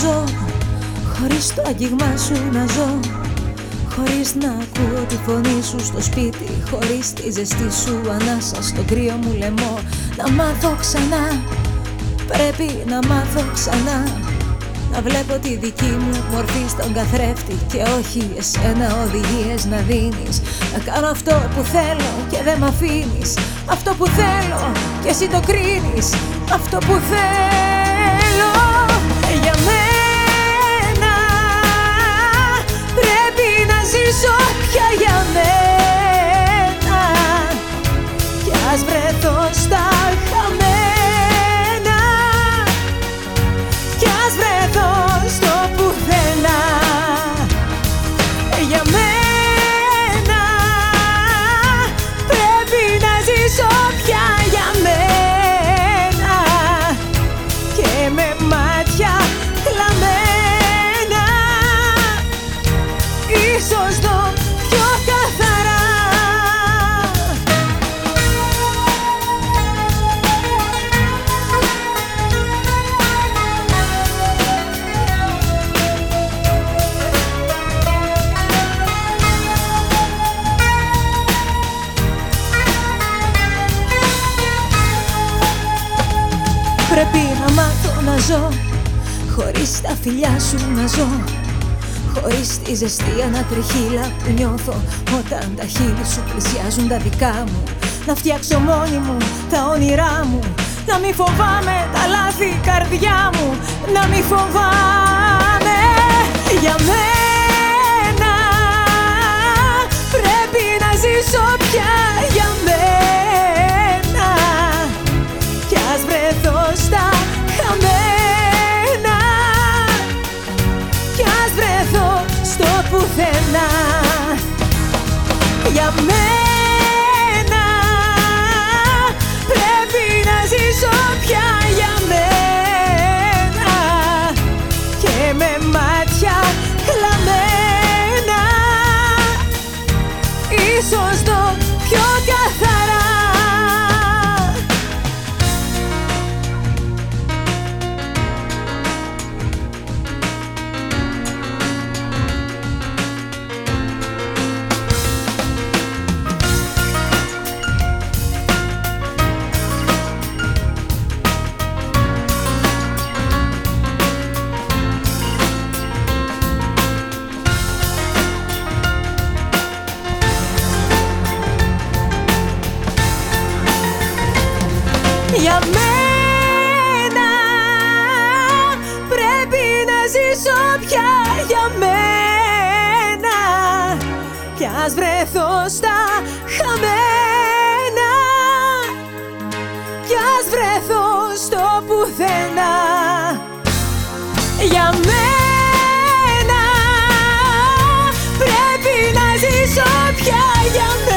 ζω Χωρίς το αγγίγμα σου να ζω. Χωρίς να ακούω τη φωνή σου στο σπίτι Χωρίς τη ζεστή σου ανάσα στο κρύο μου λαιμό. Να μάθω ξανά Πρέπει να μάθω ξανά. Να βλέπω τη δική μου μορφή στον καθρέφτη Και όχι εσένα οδηγίες να δίνεις. Να κάνω αυτό που θέλω και δεν μ' αφήνεις. Αυτό που θέλω και εσύ το κρίνεις. Αυτό που θέλω Πρέπει να μάθω να ζω. Χωρίς τα φιλιά σου να ζω. Χωρίς τη ζεστή ανατριχύλα που νιώθω. Όταν τα χείλη σου πλησιάζουν τα δικά μου. Να φτιάξω μόνη μου τα όνειρά μου. Να μη φοβάμαι τα λάθη καρδιά μου. Να μη φοβάμαι. Για μένα βρεθώ στα χαμένα. Κι ας βρεθώ στο πουθενά. Για μένα Πρέπει να ζήσω πια για μένα. Και με μάτια κλαμμένα. Ίσως δω Για μένα πρέπει να ζήσω πια για μένα. Κι ας βρεθώ στα χαμένα. Κι ας βρεθώ στο πουθενά. Για μένα πρέπει να ζήσω πια για μένα